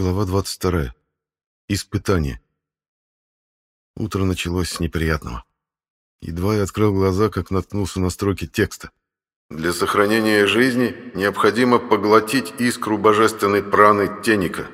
Глава 22. Испытание. Утро началось с неприятного. Едва я открыл глаза, как наткнулся на строки текста. «Для сохранения жизни необходимо поглотить искру божественной праны Теника.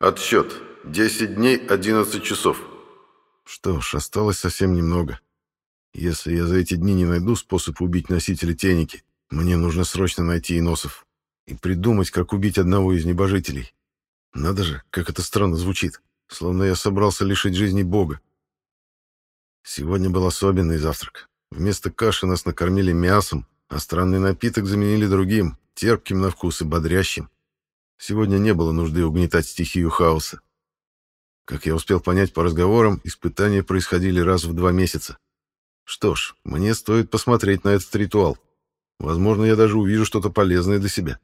Отсчет. 10 дней, 11 часов». Что ж, осталось совсем немного. Если я за эти дни не найду способ убить носителя Теники, мне нужно срочно найти Иносов и придумать, как убить одного из небожителей. Надо же, как это странно звучит, словно я собрался лишить жизни Бога. Сегодня был особенный завтрак. Вместо каши нас накормили мясом, а странный напиток заменили другим, терпким на вкус и бодрящим. Сегодня не было нужды угнетать стихию хаоса. Как я успел понять по разговорам, испытания происходили раз в два месяца. Что ж, мне стоит посмотреть на этот ритуал. Возможно, я даже увижу что-то полезное для себя.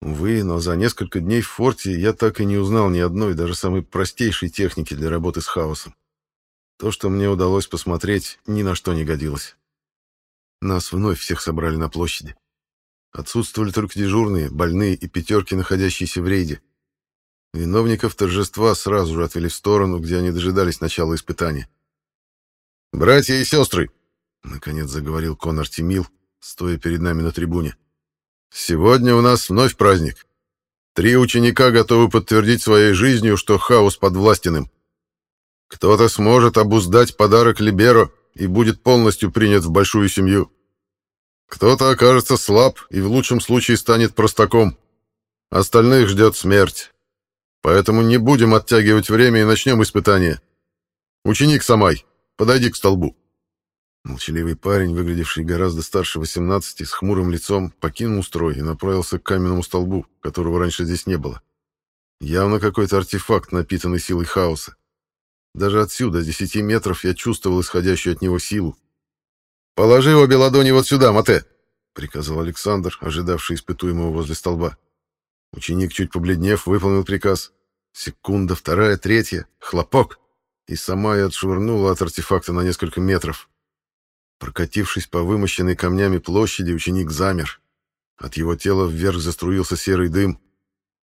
Увы, но за несколько дней в форте я так и не узнал ни одной, даже самой простейшей техники для работы с хаосом. То, что мне удалось посмотреть, ни на что не годилось. Нас вновь всех собрали на площади. Отсутствовали только дежурные, больные и пятерки, находящиеся в рейде. Виновников торжества сразу же отвели в сторону, где они дожидались начала испытания. «Братья и сестры!» — наконец заговорил Конор Тимил, стоя перед нами на трибуне. Сегодня у нас вновь праздник. Три ученика готовы подтвердить своей жизнью, что хаос подвластен им. Кто-то сможет обуздать подарок Либеро и будет полностью принят в большую семью. Кто-то окажется слаб и в лучшем случае станет простаком. Остальных ждет смерть. Поэтому не будем оттягивать время и начнем испытание. Ученик Самай, подойди к столбу. Молчаливый парень, выглядевший гораздо старше 18, с хмурым лицом, покинул строй и направился к каменному столбу, которого раньше здесь не было. Явно какой-то артефакт, напитанный силой хаоса. Даже отсюда, с 10 метров, я чувствовал исходящую от него силу. «Положи обе ладони вот сюда, Мате!» — приказал Александр, ожидавший испытуемого возле столба. Ученик, чуть побледнев, выполнил приказ. Секунда, вторая, третья. Хлопок! И сама я отшвырнула от артефакта на несколько метров. Прокатившись по вымощенной камнями площади, ученик замер. От его тела вверх заструился серый дым.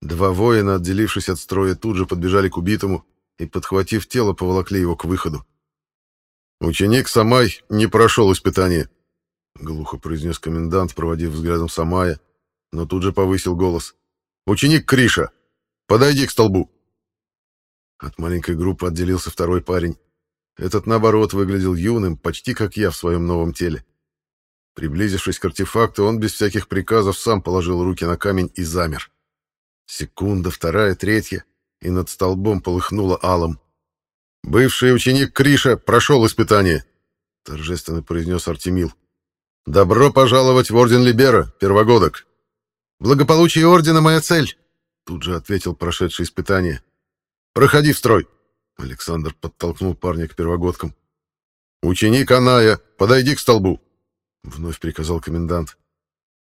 Два воина, отделившись от строя, тут же подбежали к убитому и, подхватив тело, поволокли его к выходу. «Ученик Самай не прошел испытание», — глухо произнес комендант, проводив взглядом Самая, но тут же повысил голос. «Ученик Криша, подойди к столбу». От маленькой группы отделился второй парень. Этот, наоборот, выглядел юным, почти как я в своем новом теле. Приблизившись к артефакту, он без всяких приказов сам положил руки на камень и замер. Секунда, вторая, третья, и над столбом полыхнуло алом. «Бывший ученик Криша прошел испытание», — торжественно произнес Артемил. «Добро пожаловать в Орден Либера, первогодок». «Благополучие Ордена — моя цель», — тут же ответил прошедший испытание. «Проходи в строй». Александр подтолкнул парня к первогодкам. «Ученик Аная, подойди к столбу!» — вновь приказал комендант.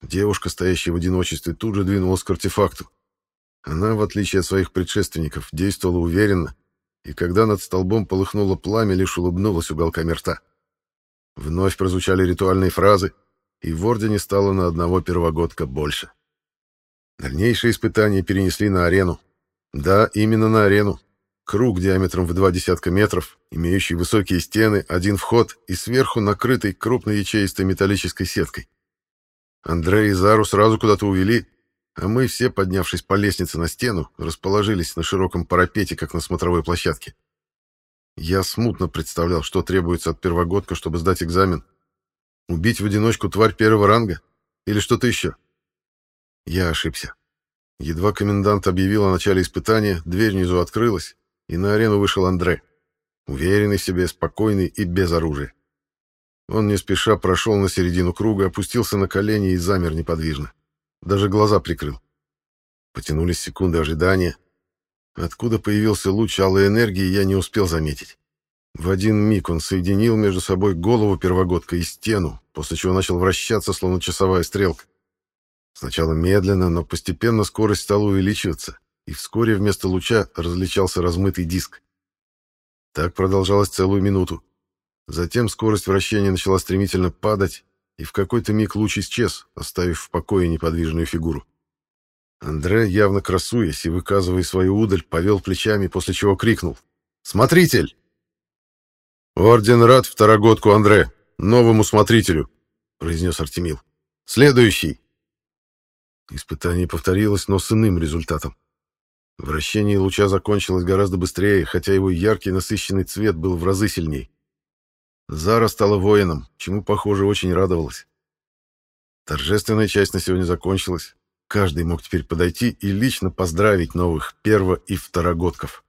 Девушка, стоящая в одиночестве, тут же двинулась к артефакту. Она, в отличие от своих предшественников, действовала уверенно, и когда над столбом полыхнуло пламя, лишь улыбнулась уголками рта. Вновь прозвучали ритуальные фразы, и в Ордене стало на одного первогодка больше. Дальнейшие испытания перенесли на арену. Да, именно на арену, Круг диаметром в два десятка метров, имеющий высокие стены, один вход и сверху накрытый крупной ячеистой металлической сеткой. Андрей и Зару сразу куда-то увели, а мы все, поднявшись по лестнице на стену, расположились на широком парапете, как на смотровой площадке. Я смутно представлял, что требуется от первогодка, чтобы сдать экзамен. Убить в одиночку тварь первого ранга? Или что-то еще? Я ошибся. Едва комендант объявил о начале испытания, дверь внизу открылась, и на арену вышел Андре. Уверенный в себе, спокойный и без оружия. Он не спеша прошел на середину круга, опустился на колени и замер неподвижно. Даже глаза прикрыл. Потянулись секунды ожидания. Откуда появился луч алой энергии, я не успел заметить. В один миг он соединил между собой голову первогодка и стену, после чего начал вращаться, словно часовая стрелка. Сначала медленно, но постепенно скорость стала увеличиваться и вскоре вместо луча различался размытый диск. Так продолжалось целую минуту. Затем скорость вращения начала стремительно падать, и в какой-то миг луч исчез, оставив в покое неподвижную фигуру. Андре, явно красуясь и выказывая свою удаль, повел плечами, после чего крикнул. «Смотритель!» «Орден рад второгодку Андре, новому смотрителю», — произнес Артемил. «Следующий!» Испытание повторилось, но с иным результатом. Вращение луча закончилось гораздо быстрее, хотя его яркий насыщенный цвет был в разы сильней. Зара стала воином, чему, похоже, очень радовалась. Торжественная часть на сегодня закончилась. Каждый мог теперь подойти и лично поздравить новых перво- и второгодков.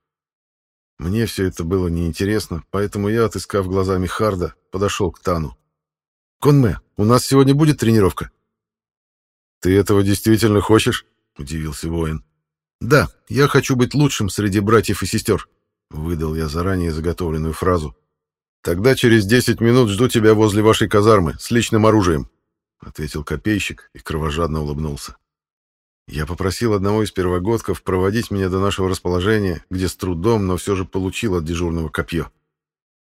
Мне все это было неинтересно, поэтому я, отыскав глазами Харда, подошел к Тану. «Конме, у нас сегодня будет тренировка?» «Ты этого действительно хочешь?» — удивился воин. «Да, я хочу быть лучшим среди братьев и сестер», — выдал я заранее заготовленную фразу. «Тогда через десять минут жду тебя возле вашей казармы с личным оружием», — ответил копейщик и кровожадно улыбнулся. Я попросил одного из первогодков проводить меня до нашего расположения, где с трудом, но все же получил от дежурного копье.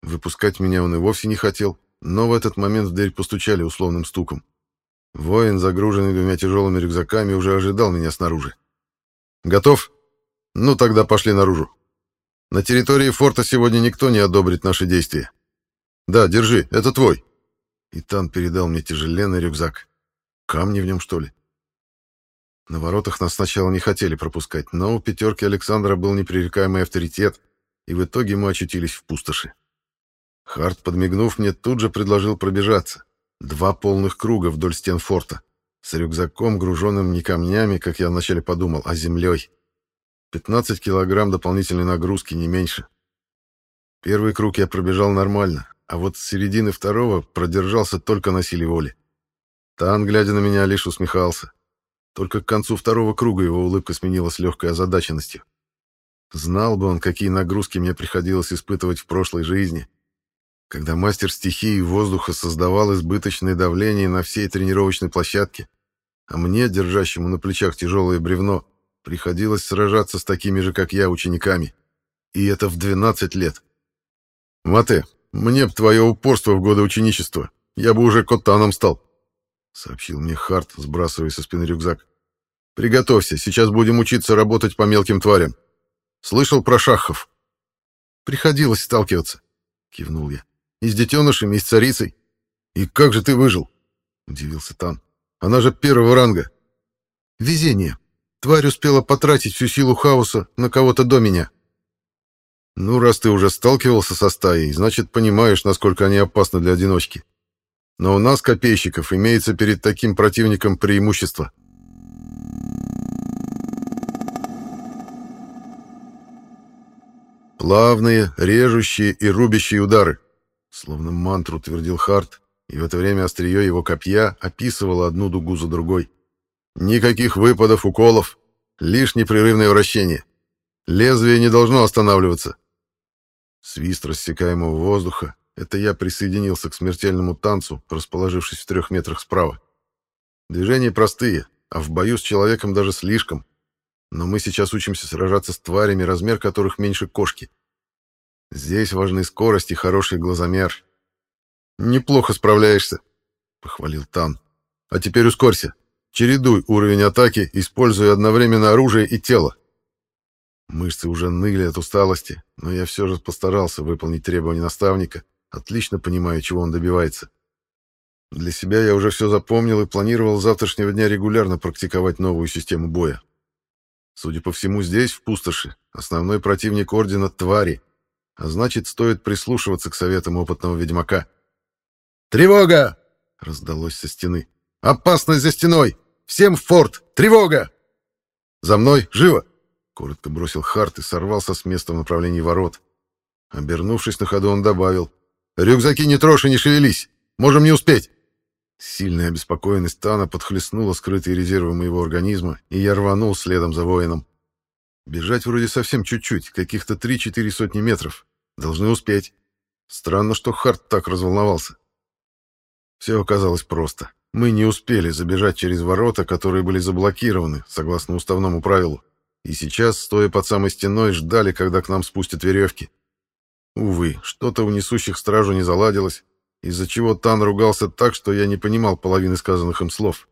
Выпускать меня он и вовсе не хотел, но в этот момент в дверь постучали условным стуком. Воин, загруженный двумя тяжелыми рюкзаками, уже ожидал меня снаружи. «Готов? Ну, тогда пошли наружу. На территории форта сегодня никто не одобрит наши действия. Да, держи, это твой». Итан передал мне тяжеленный рюкзак. Камни в нем, что ли? На воротах нас сначала не хотели пропускать, но у пятерки Александра был непререкаемый авторитет, и в итоге мы очутились в пустоши. Харт, подмигнув мне, тут же предложил пробежаться. Два полных круга вдоль стен форта, с рюкзаком, груженным не камнями, как я вначале подумал, а землей. 15 килограмм дополнительной нагрузки, не меньше. Первый круг я пробежал нормально, а вот с середины второго продержался только на силе воли. Тан, глядя на меня, лишь усмехался. Только к концу второго круга его улыбка сменилась легкой озадаченностью. Знал бы он, какие нагрузки мне приходилось испытывать в прошлой жизни, когда мастер стихии воздуха создавал избыточное давление на всей тренировочной площадке, а мне, держащему на плечах тяжелое бревно, приходилось сражаться с такими же, как я, учениками. И это в 12 лет. «Мате, мне б твое упорство в годы ученичества. Я бы уже коттаном стал», сообщил мне Харт, сбрасывая со спины рюкзак. Приготовься, сейчас будем учиться работать по мелким тварям. Слышал про шахов? Приходилось сталкиваться, кивнул я. И с детенышами, и с царицей. И как же ты выжил? удивился Тан. Она же первого ранга. Везение. Тварь успела потратить всю силу хаоса на кого-то до меня. Ну, раз ты уже сталкивался со стаей, значит, понимаешь, насколько они опасны для одиночки. Но у нас, копейщиков, имеется перед таким противником преимущество. Плавные, режущие и рубящие удары. Словно мантру твердил Харт, и в это время острие его копья описывало одну дугу за другой. Никаких выпадов, уколов, лишь непрерывное вращение. Лезвие не должно останавливаться. Свист рассекаемого воздуха, это я присоединился к смертельному танцу, расположившись в трех метрах справа. Движения простые, а в бою с человеком даже слишком. Но мы сейчас учимся сражаться с тварями, размер которых меньше кошки. Здесь важны скорость и хороший глазомер. «Неплохо справляешься», — похвалил Тан. «А теперь ускорься. Чередуй уровень атаки, используя одновременно оружие и тело». Мышцы уже ныли от усталости, но я все же постарался выполнить требования наставника — Отлично понимаю, чего он добивается. Для себя я уже все запомнил и планировал с завтрашнего дня регулярно практиковать новую систему боя. Судя по всему, здесь, в пустоши, основной противник Ордена — твари, а значит, стоит прислушиваться к советам опытного ведьмака. «Тревога!» — раздалось со стены. «Опасность за стеной! Всем в форт! Тревога!» «За мной! Живо!» — коротко бросил Харт и сорвался с места в направлении ворот. Обернувшись на ходу, он добавил. «Рюкзаки не трожь и не шевелись! Можем не успеть!» Сильная обеспокоенность Тана подхлестнула скрытые резервы моего организма, и я рванул следом за воином. Бежать вроде совсем чуть-чуть, каких-то три-четыре сотни метров. Должны успеть. Странно, что Харт так разволновался. Все оказалось просто. Мы не успели забежать через ворота, которые были заблокированы, согласно уставному правилу, и сейчас, стоя под самой стеной, ждали, когда к нам спустят веревки. Увы, что-то у несущих стражу не заладилось, из-за чего Тан ругался так, что я не понимал половины сказанных им слов.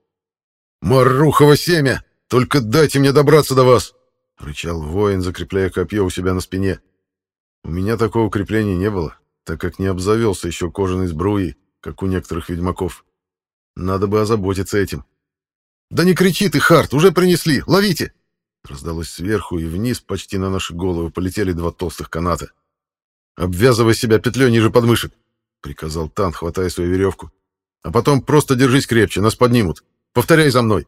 «Маррухово семя! Только дайте мне добраться до вас!» — рычал воин, закрепляя копье у себя на спине. У меня такого крепления не было, так как не обзавелся еще кожаной сбруей, как у некоторых ведьмаков. Надо бы озаботиться этим. «Да не кричи ты, Харт, уже принесли! Ловите!» Раздалось сверху, и вниз почти на наши головы полетели два толстых каната. «Обвязывай себя петлей ниже подмышек!» — приказал Тан, хватая свою веревку. «А потом просто держись крепче, нас поднимут. Повторяй за мной!»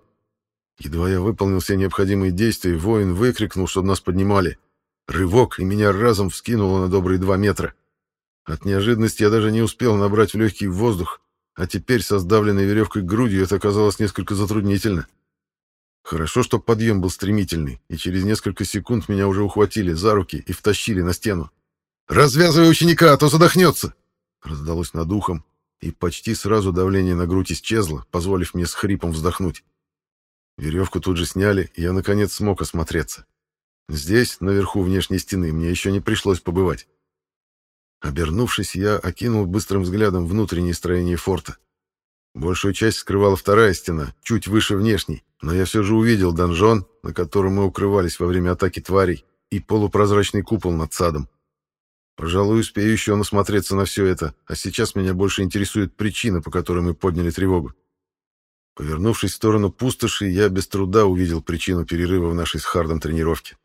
Едва я выполнил все необходимые действия, воин выкрикнул, чтобы нас поднимали. Рывок, и меня разом вскинуло на добрые два метра. От неожиданности я даже не успел набрать в легкий воздух, а теперь со сдавленной веревкой грудью это оказалось несколько затруднительно. Хорошо, что подъем был стремительный, и через несколько секунд меня уже ухватили за руки и втащили на стену. «Развязывай ученика, а то задохнется!» Раздалось над ухом, и почти сразу давление на грудь исчезло, позволив мне с хрипом вздохнуть. Веревку тут же сняли, и я, наконец, смог осмотреться. Здесь, наверху внешней стены, мне еще не пришлось побывать. Обернувшись, я окинул быстрым взглядом внутреннее строение форта. Большую часть скрывала вторая стена, чуть выше внешней, но я все же увидел донжон, на котором мы укрывались во время атаки тварей, и полупрозрачный купол над садом. Пожалуй, успею еще насмотреться на все это, а сейчас меня больше интересует причина, по которой мы подняли тревогу. Повернувшись в сторону пустоши, я без труда увидел причину перерыва в нашей с Хардом тренировке.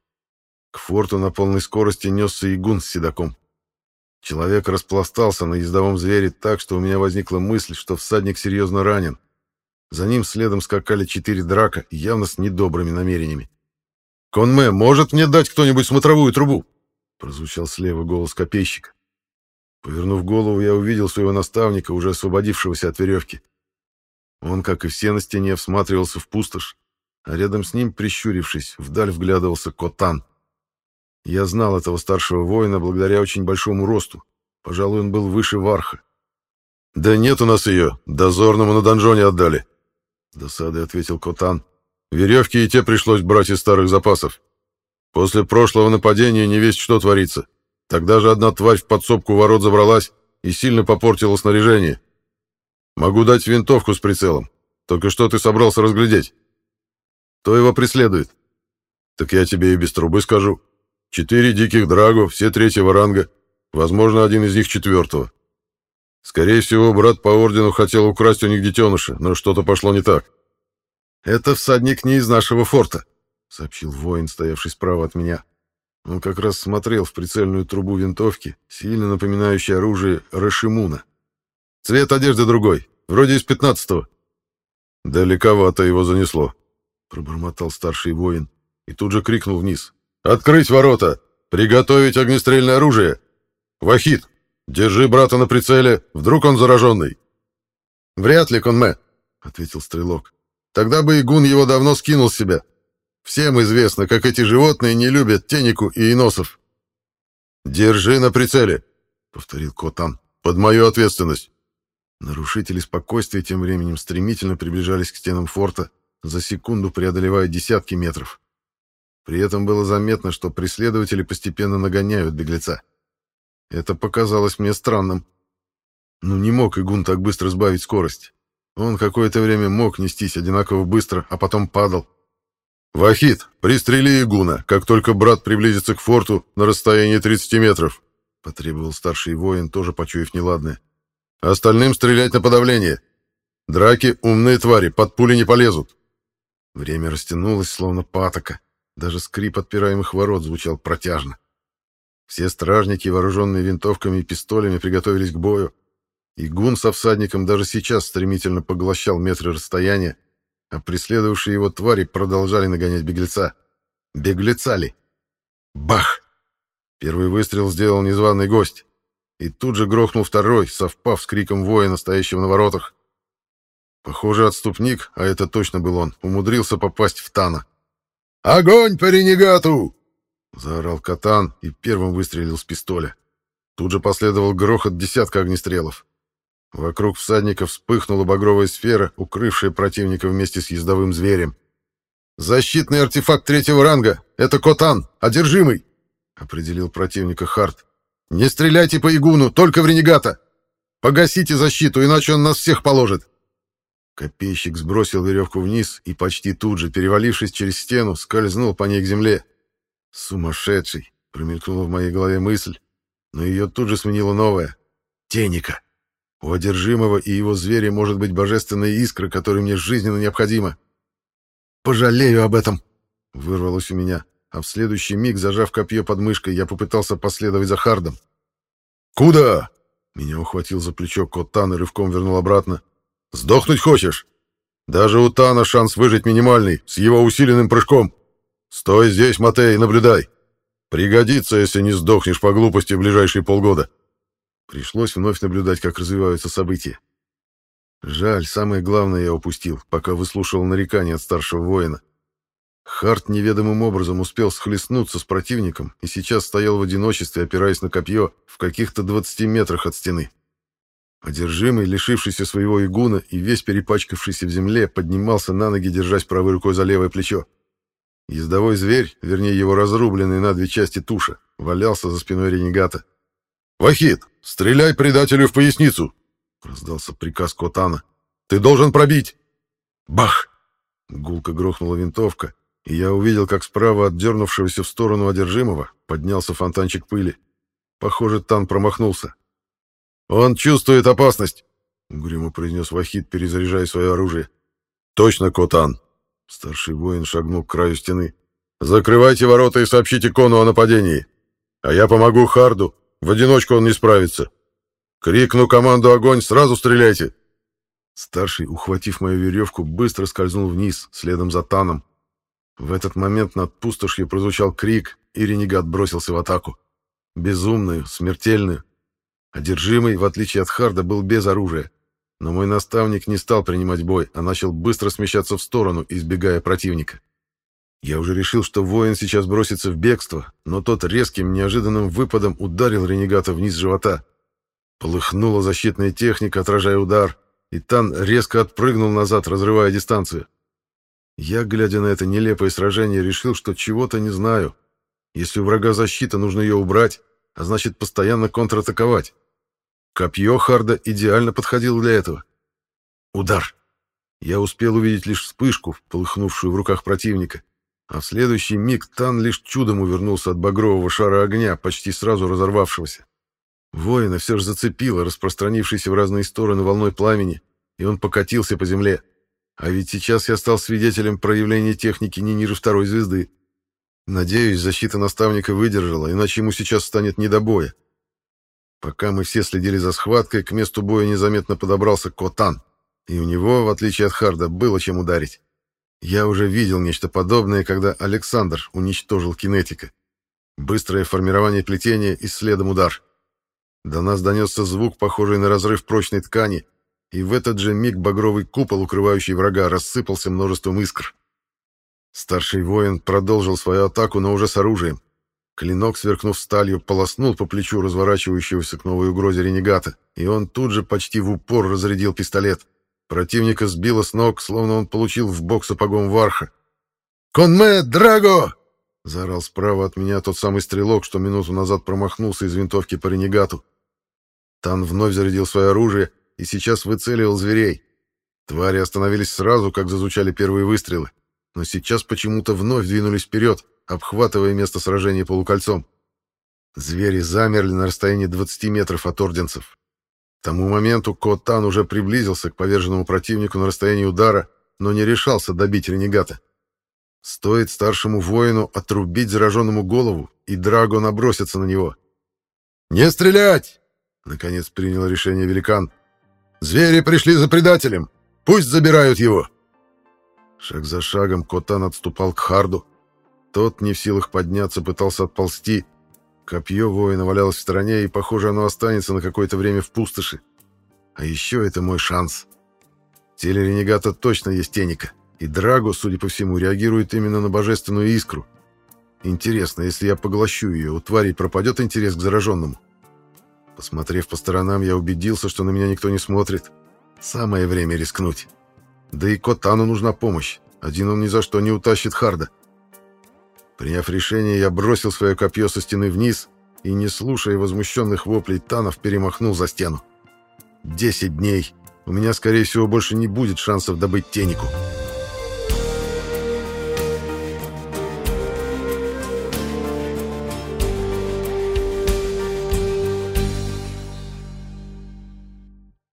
К форту на полной скорости несся игун с седаком. Человек распластался на ездовом звере так, что у меня возникла мысль, что всадник серьезно ранен. За ним следом скакали четыре драка, явно с недобрыми намерениями. «Конме, может мне дать кто-нибудь смотровую трубу?» Прозвучал слева голос копейщика. Повернув голову, я увидел своего наставника, уже освободившегося от веревки. Он, как и все на стене, всматривался в пустошь, а рядом с ним, прищурившись, вдаль вглядывался Котан. Я знал этого старшего воина благодаря очень большому росту. Пожалуй, он был выше Варха. «Да нет у нас ее, дозорному на донжоне отдали», — досадой ответил Котан. «Веревки и те пришлось брать из старых запасов. После прошлого нападения не весть что творится. Тогда же одна тварь в подсобку ворот забралась и сильно попортила снаряжение. Могу дать винтовку с прицелом. Только что ты собрался разглядеть? Кто его преследует? Так я тебе и без трубы скажу. Четыре диких драгу, все третьего ранга. Возможно, один из них четвертого. Скорее всего, брат по ордену хотел украсть у них детеныша, но что-то пошло не так. «Это всадник не из нашего форта», — сообщил воин, стоявший справа от меня. Он как раз смотрел в прицельную трубу винтовки, сильно напоминающей оружие Рашимуна. Цвет одежды другой, вроде из пятнадцатого. Далековато его занесло, пробормотал старший воин и тут же крикнул вниз. Открыть ворота! Приготовить огнестрельное оружие! Вахид, держи брата на прицеле, вдруг он зараженный. Вряд ли, Конме, ответил стрелок. Тогда бы игун его давно скинул с себя. Всем известно, как эти животные не любят тенику и иносов. «Держи на прицеле», — повторил Котан, — «под мою ответственность». Нарушители спокойствия тем временем стремительно приближались к стенам форта, за секунду преодолевая десятки метров. При этом было заметно, что преследователи постепенно нагоняют беглеца. Это показалось мне странным. Ну не мог Игун так быстро сбавить скорость. Он какое-то время мог нестись одинаково быстро, а потом падал. «Вахид, пристрели Игуна, как только брат приблизится к форту на расстоянии 30 метров», — потребовал старший воин, тоже почуяв неладное. Остальным стрелять на подавление. Драки — умные твари, под пули не полезут. Время растянулось, словно патока. Даже скрип отпираемых ворот звучал протяжно. Все стражники, вооруженные винтовками и пистолями, приготовились к бою. И гун со всадником даже сейчас стремительно поглощал метры расстояния, а преследовавшие его твари продолжали нагонять беглеца. Беглеца ли? Бах! Первый выстрел сделал незваный гость и тут же грохнул второй, совпав с криком воина, стоящего на воротах. Похоже, отступник, а это точно был он, умудрился попасть в Тана. «Огонь по ренегату!» — заорал Катан и первым выстрелил с пистоля. Тут же последовал грохот десятка огнестрелов. Вокруг всадника вспыхнула багровая сфера, укрывшая противника вместе с ездовым зверем. «Защитный артефакт третьего ранга! Это Котан! Одержимый!» — определил противника Харт. «Не стреляйте по Игуну, только в ренегата! Погасите защиту, иначе он нас всех положит!» Копейщик сбросил веревку вниз и почти тут же, перевалившись через стену, скользнул по ней к земле. «Сумасшедший!» — промелькнула в моей голове мысль, но ее тут же сменила новая. «Теника!» У одержимого и его зверя может быть божественная искра, которая мне жизненно необходима. «Пожалею об этом!» — вырвалось у меня, а в следующий миг, зажав копье под мышкой, я попытался последовать за Хардом. «Куда?» — меня ухватил за плечо кот Тан и рывком вернул обратно. «Сдохнуть хочешь? Даже у Тана шанс выжить минимальный, с его усиленным прыжком. Стой здесь, Матей, наблюдай. Пригодится, если не сдохнешь по глупости в ближайшие полгода». Пришлось вновь наблюдать, как развиваются события. Жаль, самое главное я упустил, пока выслушивал нарекания от старшего воина. Харт неведомым образом успел схлестнуться с противником и сейчас стоял в одиночестве, опираясь на копье в каких-то 20 метрах от стены. Одержимый, лишившийся своего игуна и весь перепачкавшийся в земле, поднимался на ноги, держась правой рукой за левое плечо. Ездовой зверь, вернее его разрубленный на две части туша, валялся за спиной ренегата. «Вахид, стреляй предателю в поясницу!» — раздался приказ Котана. «Ты должен пробить!» Бах! Гулко грохнула винтовка, и я увидел, как справа от дернувшегося в сторону одержимого поднялся фонтанчик пыли. Похоже, Тан промахнулся. «Он чувствует опасность!» — угрюмо произнес Вахид, перезаряжая свое оружие. «Точно, Котан!» Старший воин шагнул к краю стены. «Закрывайте ворота и сообщите Кону о нападении. А я помогу Харду, в одиночку он не справится. Крикну команду «Огонь!» сразу стреляйте!» Старший, ухватив мою веревку, быстро скользнул вниз, следом за Таном. В этот момент над пустошью прозвучал крик, и ренегат бросился в атаку. Безумную, смертельную. Одержимый, в отличие от Харда, был без оружия. Но мой наставник не стал принимать бой, а начал быстро смещаться в сторону, избегая противника. Я уже решил, что воин сейчас бросится в бегство, но тот резким, неожиданным выпадом ударил ренегата вниз живота. Полыхнула защитная техника, отражая удар, и Тан резко отпрыгнул назад, разрывая дистанцию. Я, глядя на это нелепое сражение, решил, что чего-то не знаю. Если у врага защита, нужно ее убрать, а значит, постоянно контратаковать. Копье Харда идеально подходило для этого. Удар. Я успел увидеть лишь вспышку, полыхнувшую в руках противника, а в следующий миг Тан лишь чудом увернулся от багрового шара огня, почти сразу разорвавшегося. Воина все же зацепило, распространившейся в разные стороны волной пламени, и он покатился по земле. А ведь сейчас я стал свидетелем проявления техники не ниже второй звезды. Надеюсь, защита наставника выдержала, иначе ему сейчас станет не до боя. Пока мы все следили за схваткой, к месту боя незаметно подобрался Котан, и у него, в отличие от Харда, было чем ударить. Я уже видел нечто подобное, когда Александр уничтожил кинетика. Быстрое формирование плетения и следом удар. До нас донесся звук, похожий на разрыв прочной ткани, и в этот же миг багровый купол, укрывающий врага, рассыпался множеством искр. Старший воин продолжил свою атаку, но уже с оружием. Клинок, сверкнув сталью, полоснул по плечу разворачивающегося к новой угрозе ренегата, и он тут же почти в упор разрядил пистолет. Противника сбило с ног, словно он получил в бок сапогом варха. «Конме, Драго!» — заорал справа от меня тот самый стрелок, что минуту назад промахнулся из винтовки по ренегату. Тан вновь зарядил свое оружие и сейчас выцеливал зверей. Твари остановились сразу, как зазвучали первые выстрелы, но сейчас почему-то вновь двинулись вперед, обхватывая место сражения полукольцом. Звери замерли на расстоянии 20 метров от орденцев. К тому моменту Котан уже приблизился к поверженному противнику на расстоянии удара, но не решался добить ренегата. Стоит старшему воину отрубить зараженному голову, и Драго набросится на него. «Не стрелять!» — наконец принял решение великан. «Звери пришли за предателем! Пусть забирают его!» Шаг за шагом Котан отступал к Харду. Тот, не в силах подняться, пытался отползти, Копье воина валялось в стороне, и, похоже, оно останется на какое-то время в пустоши. А еще это мой шанс. В точно есть теника, и Драго, судя по всему, реагирует именно на божественную искру. Интересно, если я поглощу ее, у тварей пропадет интерес к зараженному? Посмотрев по сторонам, я убедился, что на меня никто не смотрит. Самое время рискнуть. Да и Котану нужна помощь. Один он ни за что не утащит Харда. Приняв решение, я бросил свое копье со стены вниз и, не слушая возмущенных воплей Танов, перемахнул за стену. Десять дней. у меня, скорее всего, больше не будет шансов добыть тенику.